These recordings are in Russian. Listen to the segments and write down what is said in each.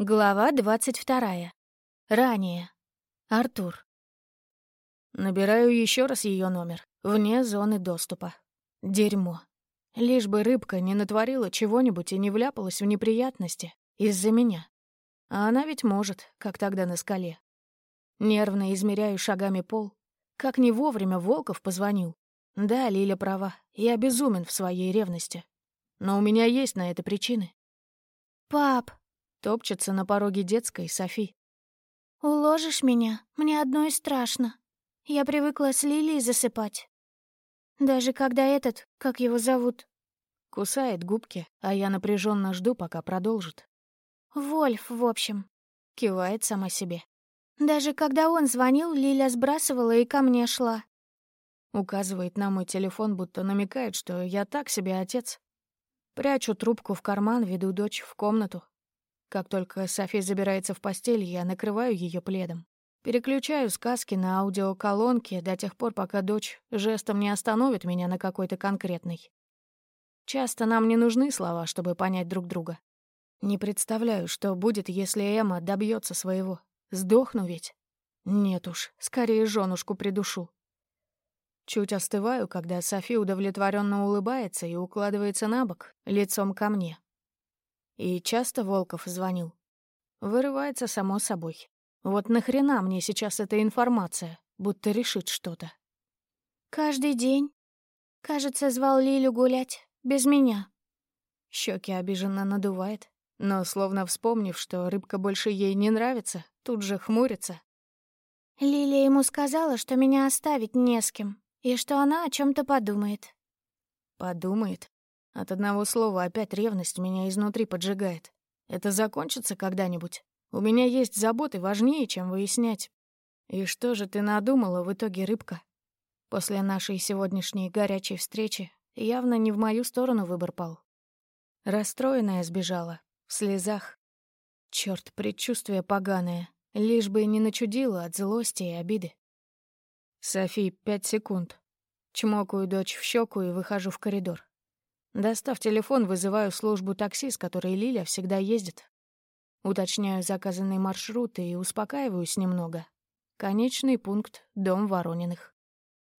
Глава двадцать вторая. Ранее. Артур. Набираю еще раз ее номер, вне зоны доступа. Дерьмо. Лишь бы рыбка не натворила чего-нибудь и не вляпалась в неприятности из-за меня. А она ведь может, как тогда на скале. Нервно измеряю шагами пол. Как не вовремя Волков позвонил. Да, Лиля права, я безумен в своей ревности. Но у меня есть на это причины. «Пап, Топчется на пороге детской Софи. «Уложишь меня? Мне одной страшно. Я привыкла с Лилией засыпать. Даже когда этот, как его зовут?» Кусает губки, а я напряженно жду, пока продолжит. «Вольф, в общем», — кивает сама себе. «Даже когда он звонил, Лиля сбрасывала и ко мне шла». Указывает на мой телефон, будто намекает, что я так себе отец. Прячу трубку в карман, веду дочь в комнату, как только Софи забирается в постель, я накрываю ее пледом. Переключаю сказки на аудиоколонки до тех пор, пока дочь жестом не остановит меня на какой-то конкретной. Часто нам не нужны слова, чтобы понять друг друга. Не представляю, что будет, если Эмма добьется своего. Сдохну ведь? Нет уж, скорее женушку придушу. Чуть остываю, когда Софи удовлетворенно улыбается и укладывается на бок, лицом ко мне. И часто Волков звонил. Вырывается само собой. Вот нахрена мне сейчас эта информация, будто решит что-то. Каждый день. Кажется, звал Лилю гулять. Без меня. Щеки обиженно надувает, но, словно вспомнив, что рыбка больше ей не нравится, тут же хмурится. Лилия ему сказала, что меня оставить не с кем, и что она о чем то подумает. Подумает? От одного слова опять ревность меня изнутри поджигает. Это закончится когда-нибудь? У меня есть заботы важнее, чем выяснять. И что же ты надумала в итоге, рыбка? После нашей сегодняшней горячей встречи явно не в мою сторону выбор пал. Расстроенная сбежала, в слезах. Чёрт, предчувствие поганое, лишь бы не начудила от злости и обиды. Софи, пять секунд. Чмокаю дочь в щеку и выхожу в коридор. Достав телефон, вызываю службу такси, с которой Лиля всегда ездит. Уточняю заказанный маршрут и успокаиваюсь немного. Конечный пункт — дом Ворониных.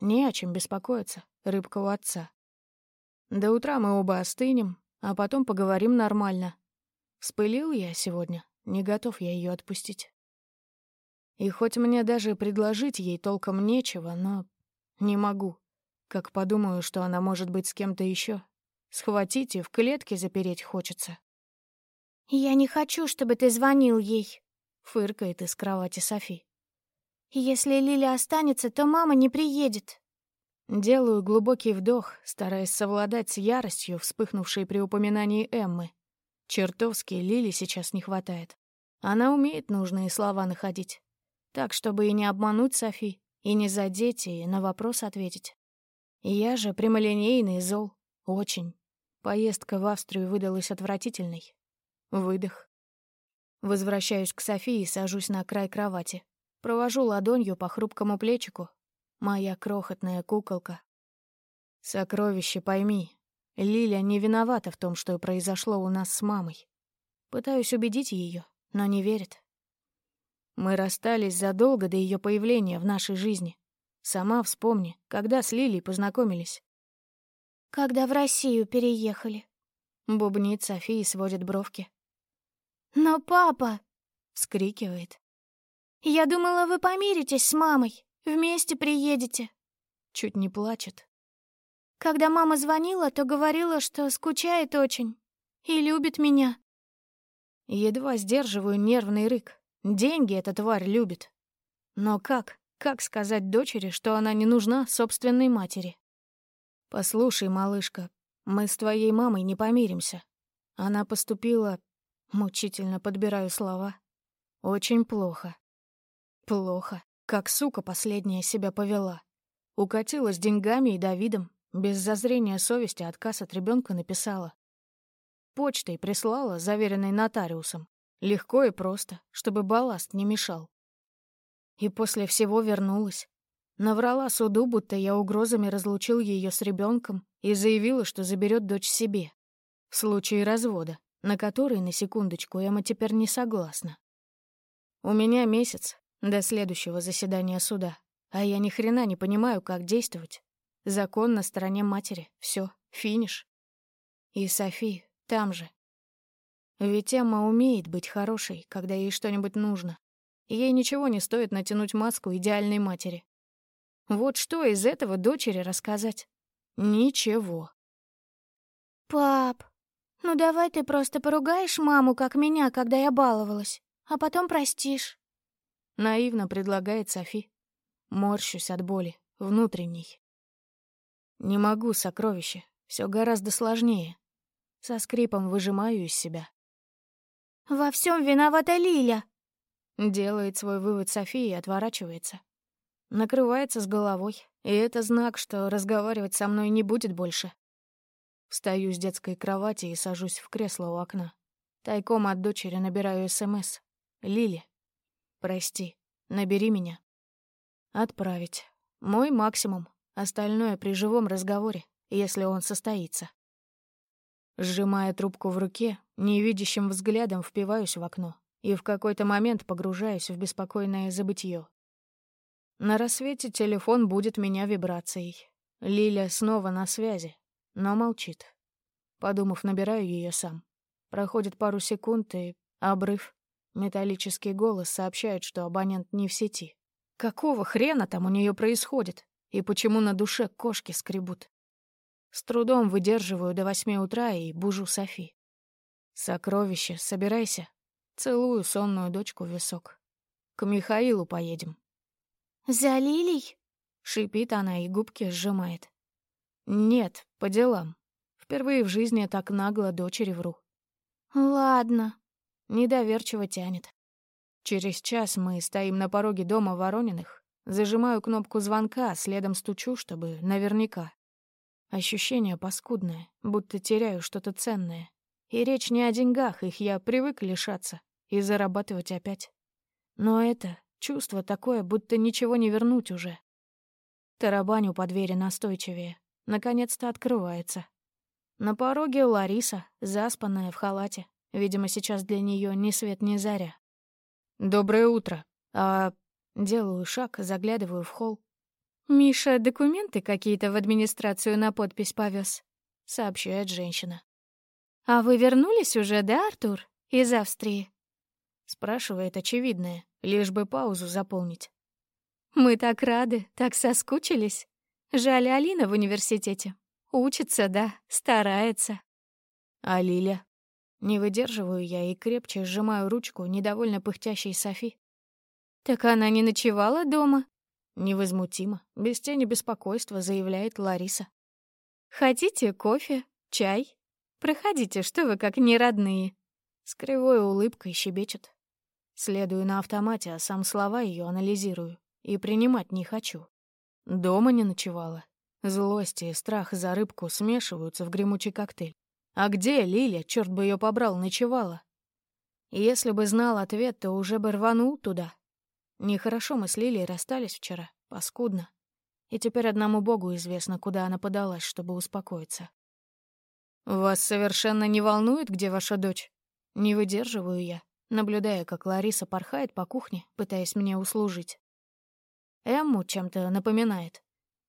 Не о чем беспокоиться, рыбка у отца. До утра мы оба остынем, а потом поговорим нормально. Вспылил я сегодня, не готов я ее отпустить. И хоть мне даже предложить ей толком нечего, но не могу. Как подумаю, что она может быть с кем-то еще, Схватить и в клетке запереть хочется. «Я не хочу, чтобы ты звонил ей», — фыркает из кровати Софи. «Если Лиля останется, то мама не приедет». Делаю глубокий вдох, стараясь совладать с яростью, вспыхнувшей при упоминании Эммы. Чертовски Лили сейчас не хватает. Она умеет нужные слова находить. Так, чтобы и не обмануть Софи, и не задеть, и на вопрос ответить. Я же прямолинейный зол, очень. Поездка в Австрию выдалась отвратительной. Выдох. Возвращаюсь к Софии и сажусь на край кровати. Провожу ладонью по хрупкому плечику. Моя крохотная куколка. Сокровище, пойми. Лиля не виновата в том, что произошло у нас с мамой. Пытаюсь убедить ее, но не верит. Мы расстались задолго до ее появления в нашей жизни. Сама вспомни, когда с Лилей познакомились. Когда в Россию переехали. Бубнит София и сводит бровки. «Но папа!» — вскрикивает. «Я думала, вы помиритесь с мамой, вместе приедете». Чуть не плачет. Когда мама звонила, то говорила, что скучает очень и любит меня. Едва сдерживаю нервный рык. Деньги эта тварь любит. Но как? Как сказать дочери, что она не нужна собственной матери? «Послушай, малышка, мы с твоей мамой не помиримся. Она поступила...» Мучительно подбираю слова. «Очень плохо. Плохо. Как сука последняя себя повела. Укатила с деньгами и Давидом, без зазрения совести отказ от ребенка написала. Почтой прислала, заверенной нотариусом. Легко и просто, чтобы балласт не мешал. И после всего вернулась. Наврала суду, будто я угрозами разлучил ее с ребенком и заявила, что заберет дочь себе. В случае развода, на который, на секундочку, Эмма теперь не согласна. У меня месяц до следующего заседания суда, а я ни хрена не понимаю, как действовать. Закон на стороне матери. Все, финиш. И Софи там же. Ведь Эмма умеет быть хорошей, когда ей что-нибудь нужно. ей ничего не стоит натянуть маску идеальной матери. Вот что из этого дочери рассказать? Ничего. «Пап, ну давай ты просто поругаешь маму, как меня, когда я баловалась, а потом простишь». Наивно предлагает Софи. Морщусь от боли, внутренней. Не могу, сокровище. Все гораздо сложнее. Со скрипом выжимаю из себя. «Во всем виновата Лиля!» Делает свой вывод София и отворачивается. Накрывается с головой, и это знак, что разговаривать со мной не будет больше. Встаю с детской кровати и сажусь в кресло у окна. Тайком от дочери набираю СМС. «Лили, прости, набери меня». Отправить. Мой максимум. Остальное при живом разговоре, если он состоится. Сжимая трубку в руке, невидящим взглядом впиваюсь в окно и в какой-то момент погружаюсь в беспокойное забытье. На рассвете телефон будет меня вибрацией. Лиля снова на связи, но молчит. Подумав, набираю ее сам. Проходит пару секунд и обрыв. Металлический голос сообщает, что абонент не в сети. Какого хрена там у нее происходит? И почему на душе кошки скребут? С трудом выдерживаю до восьми утра и бужу Софи. «Сокровище, собирайся». Целую сонную дочку в висок. «К Михаилу поедем. «За Лилей?» — шипит она и губки сжимает. «Нет, по делам. Впервые в жизни так нагло дочери вру». «Ладно». Недоверчиво тянет. Через час мы стоим на пороге дома Ворониных. Зажимаю кнопку звонка, следом стучу, чтобы наверняка. Ощущение паскудное, будто теряю что-то ценное. И речь не о деньгах, их я привык лишаться и зарабатывать опять. Но это Чувство такое, будто ничего не вернуть уже. Тарабаню по двери настойчивее. Наконец-то открывается. На пороге Лариса, заспанная в халате. Видимо, сейчас для нее ни свет, ни заря. «Доброе утро. А...» Делаю шаг, заглядываю в холл. «Миша документы какие-то в администрацию на подпись повез, сообщает женщина. «А вы вернулись уже, да, Артур? Из Австрии?» Спрашивает очевидное, лишь бы паузу заполнить. «Мы так рады, так соскучились. Жаль, Алина в университете. Учится, да, старается». «А Лиля?» Не выдерживаю я и крепче сжимаю ручку недовольно пыхтящей Софи. «Так она не ночевала дома?» Невозмутимо, без тени беспокойства, заявляет Лариса. «Хотите кофе, чай? Проходите, что вы как неродные?» С кривой улыбкой щебечет. Следую на автомате, а сам слова ее анализирую. И принимать не хочу. Дома не ночевала. Злость и страх за рыбку смешиваются в гремучий коктейль. А где Лиля, черт бы ее побрал, ночевала? Если бы знал ответ, то уже бы рванул туда. Нехорошо мы с Лилией расстались вчера, паскудно. И теперь одному богу известно, куда она подалась, чтобы успокоиться. «Вас совершенно не волнует, где ваша дочь?» Не выдерживаю я наблюдая, как Лариса порхает по кухне, пытаясь мне услужить. Эмму чем-то напоминает.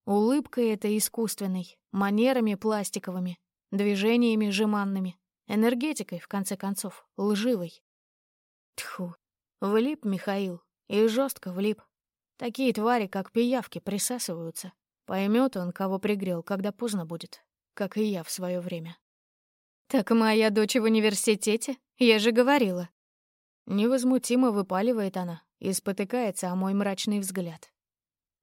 Улыбкой это искусственной, манерами пластиковыми, движениями жеманными, энергетикой, в конце концов, лживой. Тьфу, влип Михаил, и жестко влип. Такие твари, как пиявки, присасываются. Поймет он, кого пригрел, когда поздно будет, как и я в свое время. «Так моя дочь в университете? Я же говорила». Невозмутимо выпаливает она и спотыкается о мой мрачный взгляд.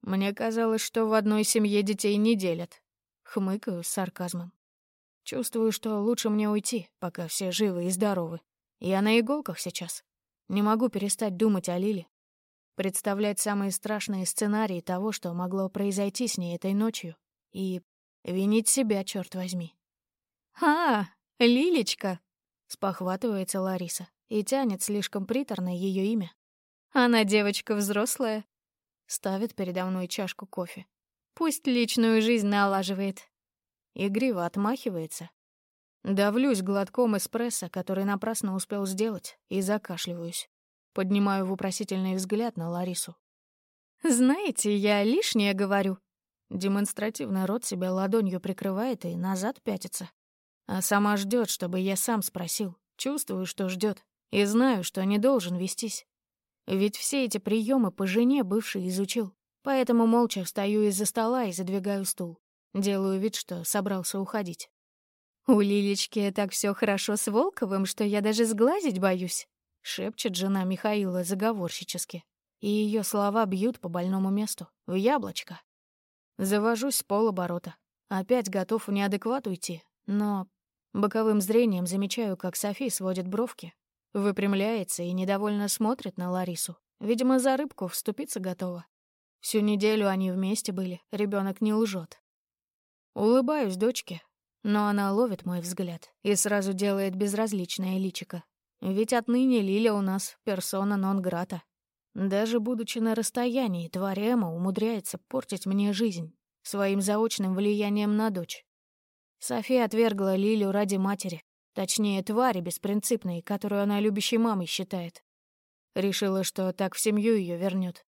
Мне казалось, что в одной семье детей не делят. Хмыкаю с сарказмом. Чувствую, что лучше мне уйти, пока все живы и здоровы. Я на иголках сейчас. Не могу перестать думать о Лиле. Представлять самые страшные сценарии того, что могло произойти с ней этой ночью. И винить себя, черт возьми. «А, Лилечка!» — спохватывается Лариса и тянет слишком приторно ее имя. Она девочка взрослая. Ставит передо мной чашку кофе. Пусть личную жизнь налаживает. Игриво отмахивается. Давлюсь глотком эспрессо, который напрасно успел сделать, и закашливаюсь. Поднимаю вопросительный взгляд на Ларису. «Знаете, я лишнее говорю». Демонстративно рот себя ладонью прикрывает и назад пятится. А сама ждет, чтобы я сам спросил. Чувствую, что ждет, и знаю, что не должен вестись. Ведь все эти приемы по жене бывший изучил. Поэтому молча встаю из-за стола и задвигаю стул. Делаю вид, что собрался уходить. «У Лилечки так все хорошо с Волковым, что я даже сглазить боюсь», — шепчет жена Михаила заговорщически. И ее слова бьют по больному месту, в яблочко. Завожусь с полоборота. Опять готов в неадекват уйти, но боковым зрением замечаю, как Софи сводит бровки, выпрямляется и недовольно смотрит на Ларису. Видимо, за рыбку вступиться готова. Всю неделю они вместе были, ребенок не лжет. Улыбаюсь дочке, но она ловит мой взгляд и сразу делает безразличное личико. Ведь отныне Лиля у нас персона нон-грата. Даже будучи на расстоянии, тварь Эмма умудряется портить мне жизнь своим заочным влиянием на дочь. София отвергла Лилю ради матери, точнее, твари беспринципной, которую она любящей мамой считает. Решила, что так в семью ее вернет.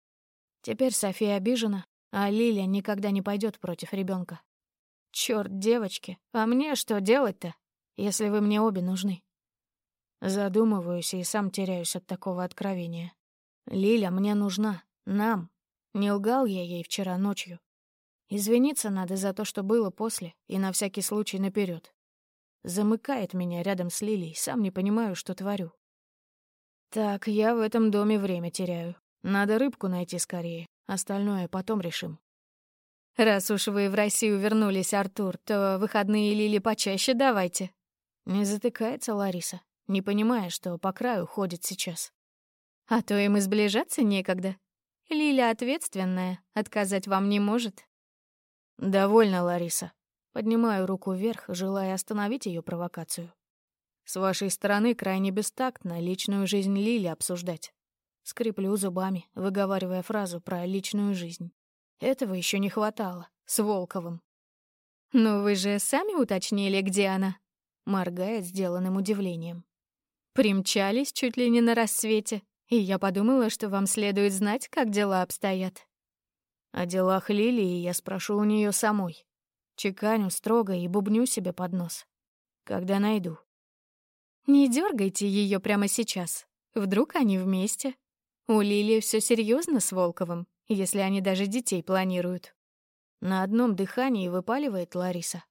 Теперь София обижена, а Лиля никогда не пойдет против ребенка. Черт, девочки, а мне что делать-то, если вы мне обе нужны? Задумываюсь и сам теряюсь от такого откровения. Лиля мне нужна. Нам. Не лгал я ей вчера ночью. Извиниться надо за то, что было после, и на всякий случай наперед. Замыкает меня рядом с Лилей, сам не понимаю, что творю. Так, я в этом доме время теряю. Надо рыбку найти скорее, остальное потом решим. Раз уж вы в Россию вернулись, Артур, то выходные Лили почаще давайте. Не затыкается Лариса, не понимая, что по краю ходит сейчас. А то им и сближаться некогда. Лиля ответственная, отказать вам не может. Довольно, Лариса. Поднимаю руку вверх, желая остановить ее провокацию. С вашей стороны крайне бестактно личную жизнь Лили обсуждать. Скреплю зубами, выговаривая фразу про личную жизнь. Этого еще не хватало. С Волковым. «Но вы же сами уточнили, где она?» Моргает сделанным удивлением. «Примчались чуть ли не на рассвете и я подумала, что вам следует знать, как дела обстоят. О делах Лилии я спрошу у нее самой. Чеканю строго и бубню себе под нос. Когда найду. Не дергайте ее прямо сейчас. Вдруг они вместе. У Лилии все серьезно с Волковым, если они даже детей планируют. На одном дыхании выпаливает Лариса.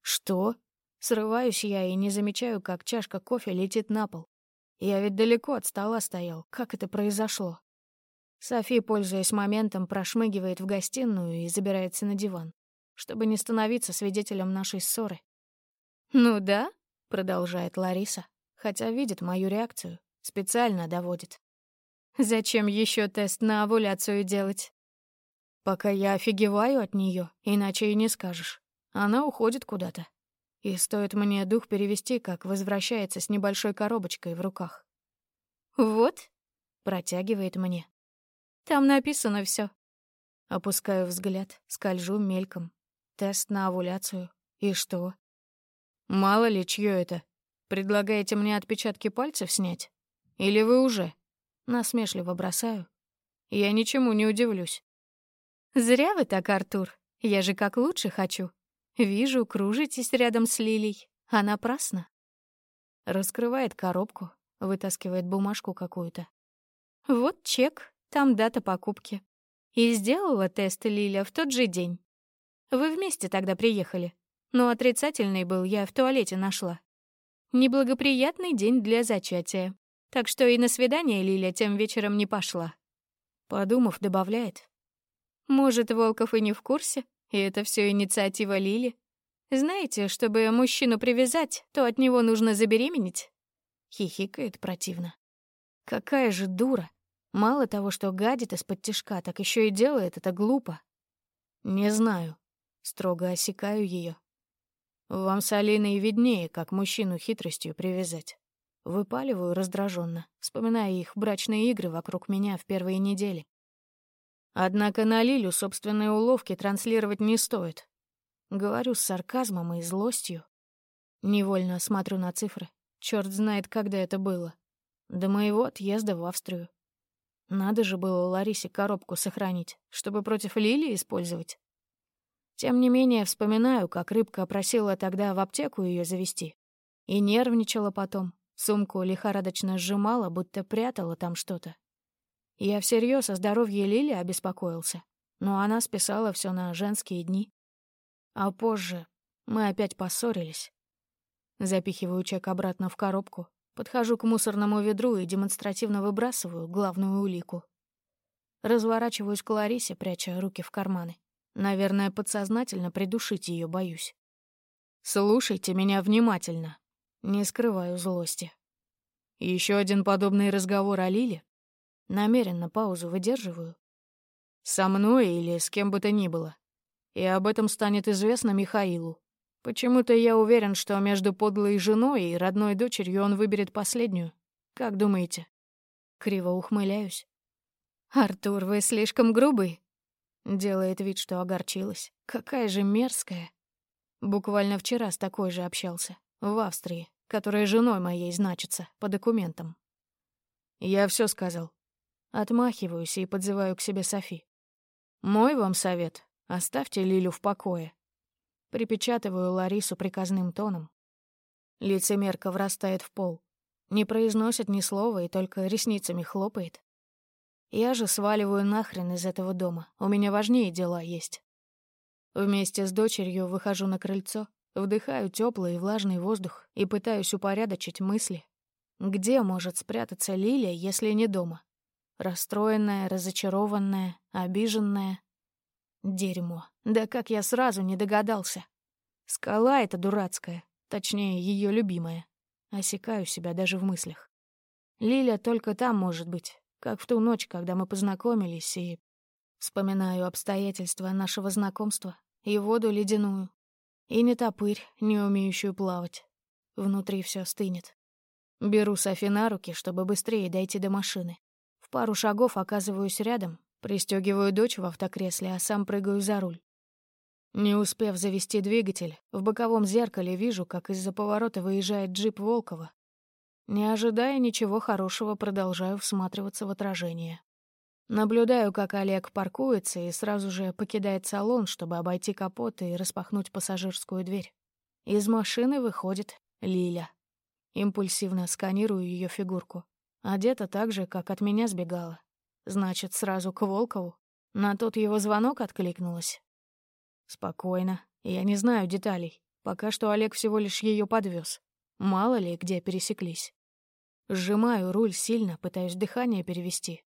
Что? Срываюсь я и не замечаю, как чашка кофе летит на пол. Я ведь далеко от стола стоял. Как это произошло? Софи, пользуясь моментом, прошмыгивает в гостиную и забирается на диван, чтобы не становиться свидетелем нашей ссоры. «Ну да», — продолжает Лариса, хотя видит мою реакцию, специально доводит. «Зачем еще тест на овуляцию делать?» «Пока я офигеваю от нее, иначе и не скажешь. Она уходит куда-то. И стоит мне дух перевести, как возвращается с небольшой коробочкой в руках. «Вот», — протягивает мне. «Там написано все. Опускаю взгляд, скольжу мельком. Тест на овуляцию. И что? Мало ли, чье это? Предлагаете мне отпечатки пальцев снять? Или вы уже? Насмешливо бросаю. Я ничему не удивлюсь. Зря вы так, Артур. Я же как лучше хочу. Вижу, кружитесь рядом с Лилей, а напрасно. Раскрывает коробку, вытаскивает бумажку какую-то. Вот чек, там дата покупки. И сделала тест Лиля в тот же день. Вы вместе тогда приехали. Но отрицательный был, я в туалете нашла. Неблагоприятный день для зачатия. Так что и на свидание Лиля тем вечером не пошла. Подумав, добавляет. Может, Волков и не в курсе, и это все инициатива Лили. Знаете, чтобы мужчину привязать, то от него нужно забеременеть. Хихикает противно. Какая же дура. Мало того, что гадит из-под тишка, так еще и делает это глупо. Не знаю. Строго осекаю ее. Вам с Алиной виднее, как мужчину хитростью привязать. Выпаливаю раздраженно, вспоминая их брачные игры вокруг меня в первые недели. Однако на Лилю собственные уловки транслировать не стоит. Говорю с сарказмом и злостью. Невольно смотрю на цифры. Черт знает, когда это было. До моего отъезда в Австрию. Надо же было Ларисе коробку сохранить, чтобы против Лили использовать. Тем не менее, вспоминаю, как рыбка просила тогда в аптеку ее завести. И нервничала потом. Сумку лихорадочно сжимала, будто прятала там что-то. Я всерьез о здоровье Лили обеспокоился, но она списала все на женские дни. А позже мы опять поссорились. Запихиваю чек обратно в коробку, подхожу к мусорному ведру и демонстративно выбрасываю главную улику. Разворачиваюсь к Ларисе, пряча руки в карманы. Наверное, подсознательно придушить ее боюсь. «Слушайте меня внимательно», не скрываю злости. Еще один подобный разговор о Лиле. Намеренно паузу выдерживаю. Со мной или с кем бы то ни было. И об этом станет известно Михаилу. Почему-то я уверен, что между подлой женой и родной дочерью он выберет последнюю. Как думаете? Криво ухмыляюсь. «Артур, вы слишком грубый», — делает вид, что огорчилась. «Какая же мерзкая». Буквально вчера с такой же общался. В Австрии, которая женой моей значится, по документам. Я все сказал. Отмахиваюсь и подзываю к себе Софи. Мой вам совет — оставьте Лилю в покое. Припечатываю Ларису приказным тоном. Лицемерка врастает в пол. Не произносит ни слова и только ресницами хлопает. Я же сваливаю нахрен из этого дома. У меня важнее дела есть. Вместе с дочерью выхожу на крыльцо Вдыхаю теплый и влажный воздух и пытаюсь упорядочить мысли. Где может спрятаться Лилия, если не дома? Расстроенная, разочарованная, обиженная. Дерьмо. Да как я сразу не догадался. Скала эта дурацкая, точнее, ее любимая. Осекаю себя даже в мыслях. Лиля только там может быть, как в ту ночь, когда мы познакомились, и... Вспоминаю обстоятельства нашего знакомства и воду ледяную, и не топырь, не умеющую плавать. Внутри все стынет. Беру Софи на руки, чтобы быстрее дойти до машины. В пару шагов оказываюсь рядом, пристегиваю дочь в автокресле, а сам прыгаю за руль. Не успев завести двигатель, в боковом зеркале вижу, как из-за поворота выезжает джип Волкова. Не ожидая ничего хорошего, продолжаю всматриваться в отражение. Наблюдаю, как Олег паркуется и сразу же покидает салон, чтобы обойти капот и распахнуть пассажирскую дверь. Из машины выходит Лиля. Импульсивно сканирую ее фигурку. Одета так же, как от меня сбегала. Значит, сразу к Волкову. На тот его звонок откликнулась. Спокойно. Я не знаю деталей. Пока что Олег всего лишь ее подвез. Мало ли, где пересеклись. Сжимаю руль сильно, пытаюсь дыхание перевести.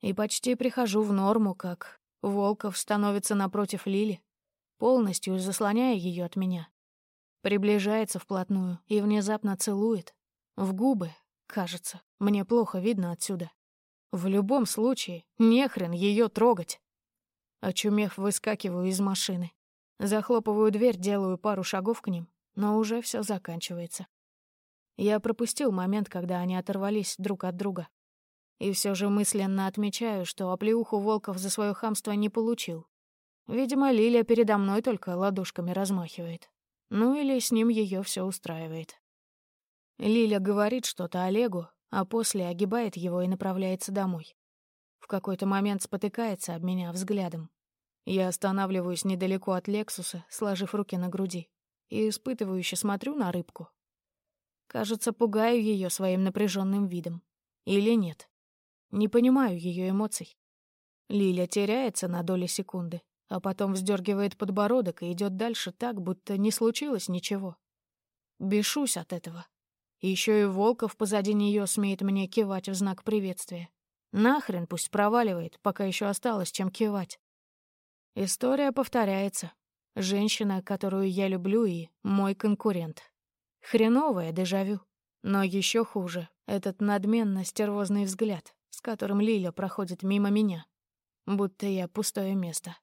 И почти прихожу в норму, как Волков становится напротив Лили, полностью заслоняя ее от меня. Приближается вплотную и внезапно целует. В губы, кажется, мне плохо видно отсюда. В любом случае, нехрен ее трогать. Очумев, выскакиваю из машины. Захлопываю дверь, делаю пару шагов к ним, но уже все заканчивается. Я пропустил момент, когда они оторвались друг от друга. И все же мысленно отмечаю, что оплеуху Волков за свое хамство не получил. Видимо, Лилия передо мной только ладошками размахивает. Ну или с ним ее все устраивает. Лиля говорит что-то Олегу, а после огибает его и направляется домой. В какой-то момент спотыкается об меня взглядом. Я останавливаюсь недалеко от Лексуса, сложив руки на груди, и испытывающе смотрю на рыбку. Кажется, пугаю ее своим напряженным видом. Или нет. Не понимаю ее эмоций. Лиля теряется на доли секунды, а потом вздергивает подбородок и идет дальше так, будто не случилось ничего. Бешусь от этого. Еще и Волков позади нее смеет мне кивать в знак приветствия. Нахрен пусть проваливает, пока еще осталось чем кивать. История повторяется. Женщина, которую я люблю, и мой конкурент. Хреновое дежавю. Но еще хуже — этот надменно-стервозный взгляд с которым Лиля проходит мимо меня, будто я пустое место.